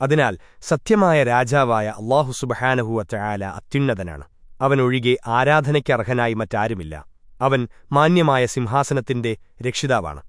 അതിനാൽ സത്യമായ രാജാവായ അള്ളാഹു സുബഹാനഹുവറ്റ ആല അത്യുന്നതനാണ്. അവനൊഴികെ ആരാധനയ്ക്കർഹനായി മറ്റാരുമില്ല. അവൻ മാന്യമായ സിംഹാസനത്തിന്റെ രക്ഷിതാവാണ്.